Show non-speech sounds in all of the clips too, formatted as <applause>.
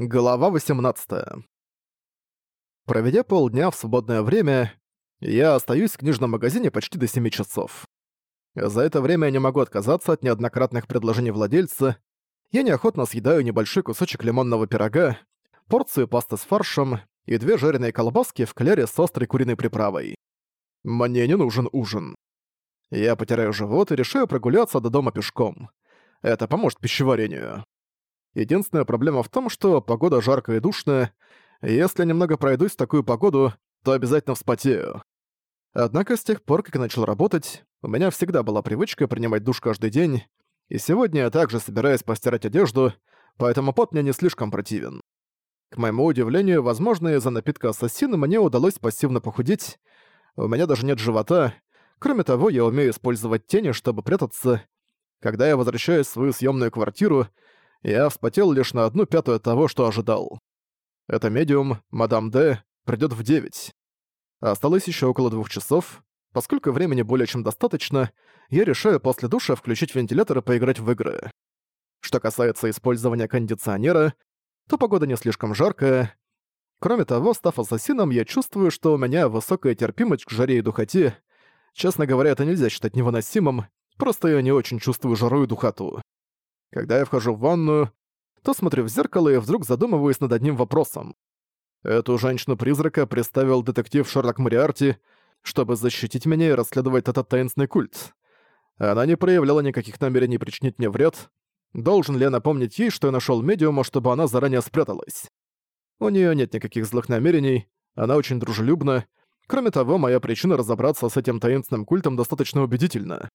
Глава 18. Проведя полдня в свободное время, я остаюсь в книжном магазине почти до 7 часов. За это время я не могу отказаться от неоднократных предложений владельца. Я неохотно съедаю небольшой кусочек лимонного пирога, порцию пасты с фаршем и две жареные колбаски в кляре с острой куриной приправой. Мне не нужен ужин. Я потираю живот и решаю прогуляться до дома пешком. Это поможет пищеварению. Единственная проблема в том, что погода жаркая и душная, если немного пройдусь в такую погоду, то обязательно вспотею. Однако с тех пор, как я начал работать, у меня всегда была привычка принимать душ каждый день, и сегодня я также собираюсь постирать одежду, поэтому пот мне не слишком противен. К моему удивлению, возможно, из-за напитка ассасина мне удалось пассивно похудеть, у меня даже нет живота, кроме того, я умею использовать тени, чтобы прятаться. Когда я возвращаюсь в свою съемную квартиру, я вспотел лишь на одну пятую того, что ожидал. Это медиум, мадам Д, придёт в девять. Осталось ещё около двух часов. Поскольку времени более чем достаточно, я решаю после душа включить вентилятор и поиграть в игры. Что касается использования кондиционера, то погода не слишком жаркая. Кроме того, став ассасином, я чувствую, что у меня высокая терпимость к жаре и духоте. Честно говоря, это нельзя считать невыносимым, просто я не очень чувствую жару и духоту. Когда я вхожу в ванную, то смотрю в зеркало и вдруг задумываюсь над одним вопросом. Эту женщину-призрака представил детектив Шерлок Мориарти, чтобы защитить меня и расследовать этот таинственный культ. Она не проявляла никаких намерений причинить мне вред. Должен ли я напомнить ей, что я нашёл медиума, чтобы она заранее спряталась? У неё нет никаких злых намерений, она очень дружелюбна. Кроме того, моя причина разобраться с этим таинственным культом достаточно убедительна.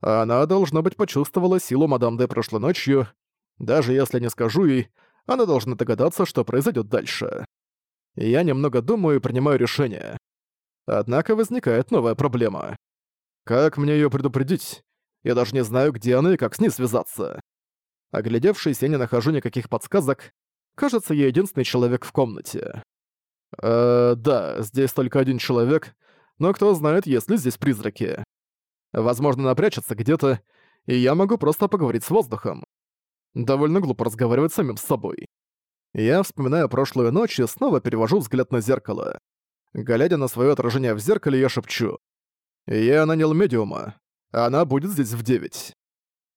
Она, должно быть, почувствовала силу мадам Д прошлой ночью. Даже если не скажу ей, она должна догадаться, что произойдет дальше. Я немного думаю и принимаю решение. Однако возникает новая проблема. Как мне ее предупредить? Я даже не знаю, где она и как с ней связаться. Оглядевшись, я не нахожу никаких подсказок. Кажется, я единственный человек в комнате. Э, да, здесь только один человек, но кто знает, есть ли здесь призраки. Возможно, напрячется где-то, и я могу просто поговорить с воздухом. Довольно глупо разговаривать самим с собой. Я вспоминаю прошлую ночь и снова перевожу взгляд на зеркало. Глядя на свое отражение в зеркале, я шепчу. «Я нанял медиума. Она будет здесь в девять».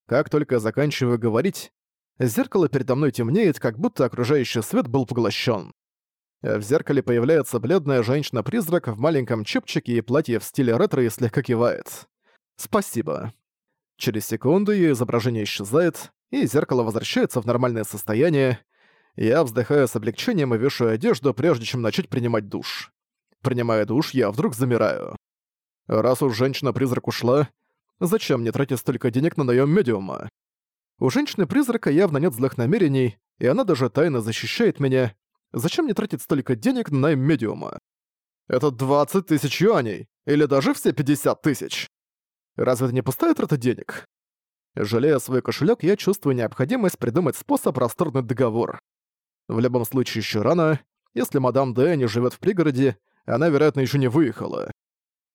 Как только заканчиваю говорить, зеркало передо мной темнеет, как будто окружающий свет был поглощен. В зеркале появляется бледная женщина-призрак в маленьком чепчике и платье в стиле ретро и слегка кивает. «Спасибо». Через секунду её изображение исчезает, и зеркало возвращается в нормальное состояние. Я вздыхаю с облегчением и вешаю одежду, прежде чем начать принимать душ. Принимая душ, я вдруг замираю. Раз уж женщина-призрак ушла, зачем мне тратить столько денег на наём медиума? У женщины-призрака явно нет злых намерений, и она даже тайно защищает меня. Зачем мне тратить столько денег на найм медиума? Это 20 тысяч юаней, или даже все 50 тысяч. Разве это не пустая трата денег? Жалея свой кошелек, я чувствую необходимость придумать способ расторгнуть договор. В любом случае еще рано. Если мадам Д не живет в пригороде, она, вероятно, еще не выехала.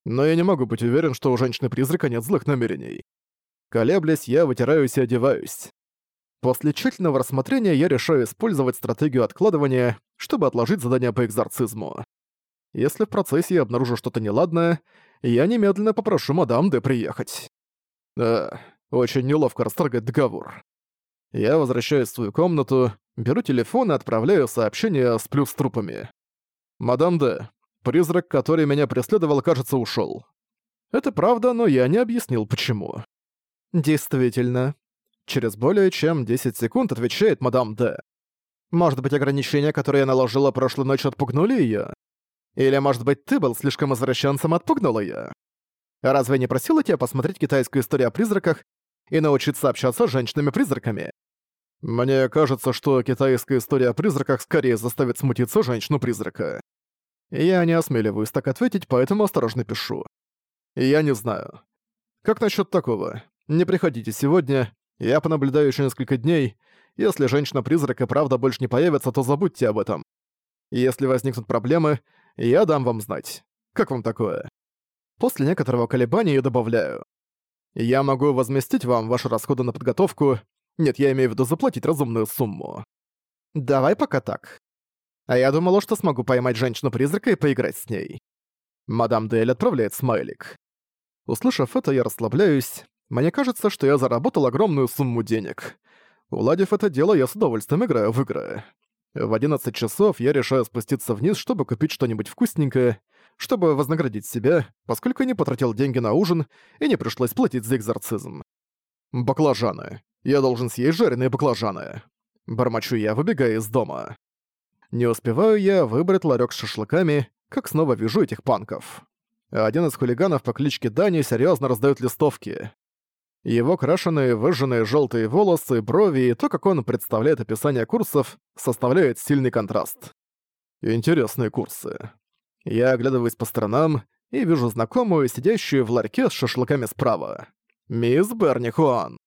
Но я не могу быть уверен, что у женщины-призрака нет злых намерений. Колеблясь, я вытираюсь и одеваюсь. После тщательного рассмотрения я решаю использовать стратегию откладывания, чтобы отложить задание по экзорцизму. Если в процессе я обнаружу что-то неладное, я немедленно попрошу мадам Д приехать. Да, очень неловко расторгать договор. Я возвращаюсь в свою комнату, беру телефон и отправляю сообщение с плюс трупами. «Мадам Д, призрак, который меня преследовал, кажется, ушел. Это правда, но я не объяснил, почему. Действительно. Через более чем 10 секунд отвечает мадам Д. Может быть, ограничения, которые я наложила прошлой ночью, отпугнули ее? Или, может быть, ты был слишком извращенцем, отпугнула я? Разве я не просила тебя посмотреть китайскую историю о призраках и научиться общаться с женщинами-призраками? Мне кажется, что китайская история о призраках скорее заставит смутиться женщину-призрака. Я не осмеливаюсь так ответить, поэтому осторожно пишу. Я не знаю. Как насчет такого? Не приходите сегодня, я понаблюдаю еще несколько дней. Если женщина-призрак и правда больше не появится, то забудьте об этом. Если возникнут проблемы, я дам вам знать. Как вам такое? После некоторого колебания я добавляю. Я могу возместить вам ваши расходы на подготовку. Нет, я имею в виду заплатить разумную сумму. Давай пока так. А я думала, что смогу поймать женщину-призрака и поиграть с ней. Мадам Дель отправляет смайлик. Услышав это, я расслабляюсь. Мне кажется, что я заработал огромную сумму денег. Уладив это дело, я с удовольствием играю в игры. В 11 часов я решаю спуститься вниз, чтобы купить что-нибудь вкусненькое, чтобы вознаградить себя, поскольку не потратил деньги на ужин и не пришлось платить за экзорцизм. Баклажаны. Я должен съесть жареные баклажаны. Бормочу я, выбегая из дома. Не успеваю я выбрать ларек с шашлыками, как снова вижу этих панков. Один из хулиганов по кличке Дани серьезно раздает листовки. Его крашеные, выжженные желтые волосы, брови и то, как он представляет описание курсов, составляет сильный контраст. Интересные курсы. Я оглядываюсь по сторонам и вижу знакомую, сидящую в ларьке с шашлыками справа. Мисс Берни Хуан.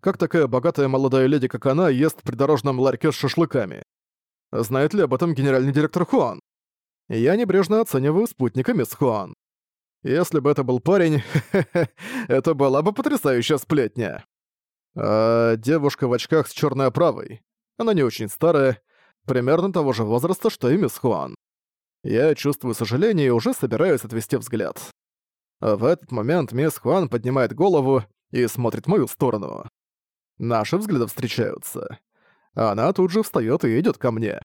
Как такая богатая молодая леди, как она, ест в придорожном ларьке с шашлыками? Знает ли об этом генеральный директор Хуан? Я небрежно оцениваю спутника мисс Хуан. Если бы это был парень, <laughs> это была бы потрясающая сплетня. А девушка в очках с черной оправой. Она не очень старая, примерно того же возраста, что и мисс Хуан. Я чувствую сожаление и уже собираюсь отвести взгляд. В этот момент мисс Хуан поднимает голову и смотрит в мою сторону. Наши взгляды встречаются. Она тут же встаёт и идёт ко мне.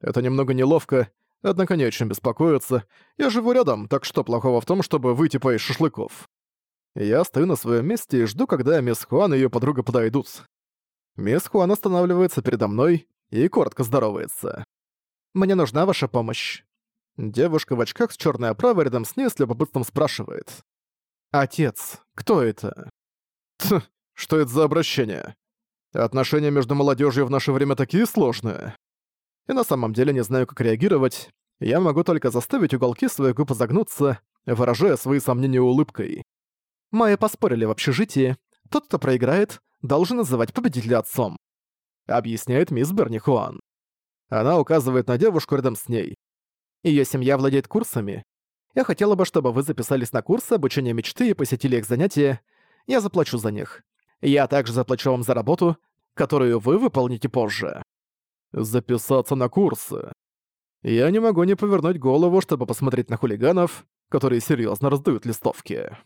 Это немного неловко, однако не очень беспокоиться. Я живу рядом, так что плохого в том, чтобы выйти поесть шашлыков. Я стою на своем месте и жду, когда мисс Хуан и её подруга подойдут. Мисс Хуан останавливается передо мной и коротко здоровается. «Мне нужна ваша помощь». Девушка в очках с черной оправой рядом с ней с любопытством спрашивает. «Отец, кто это?» Тх, что это за обращение? Отношения между молодежью в наше время такие сложные. И на самом деле не знаю, как реагировать. Я могу только заставить уголки своих губ загнуться, выражая свои сомнения улыбкой. Майя поспорили в общежитии. Тот, кто проиграет, должен называть победителя отцом. Объясняет мисс Берни Хуан. Она указывает на девушку рядом с ней. Её семья владеет курсами. Я хотела бы, чтобы вы записались на курсы обучения мечты и посетили их занятия. Я заплачу за них. Я также заплачу вам за работу, которую вы выполните позже. Записаться на курсы. Я не могу не повернуть голову, чтобы посмотреть на хулиганов, которые серьезно раздают листовки.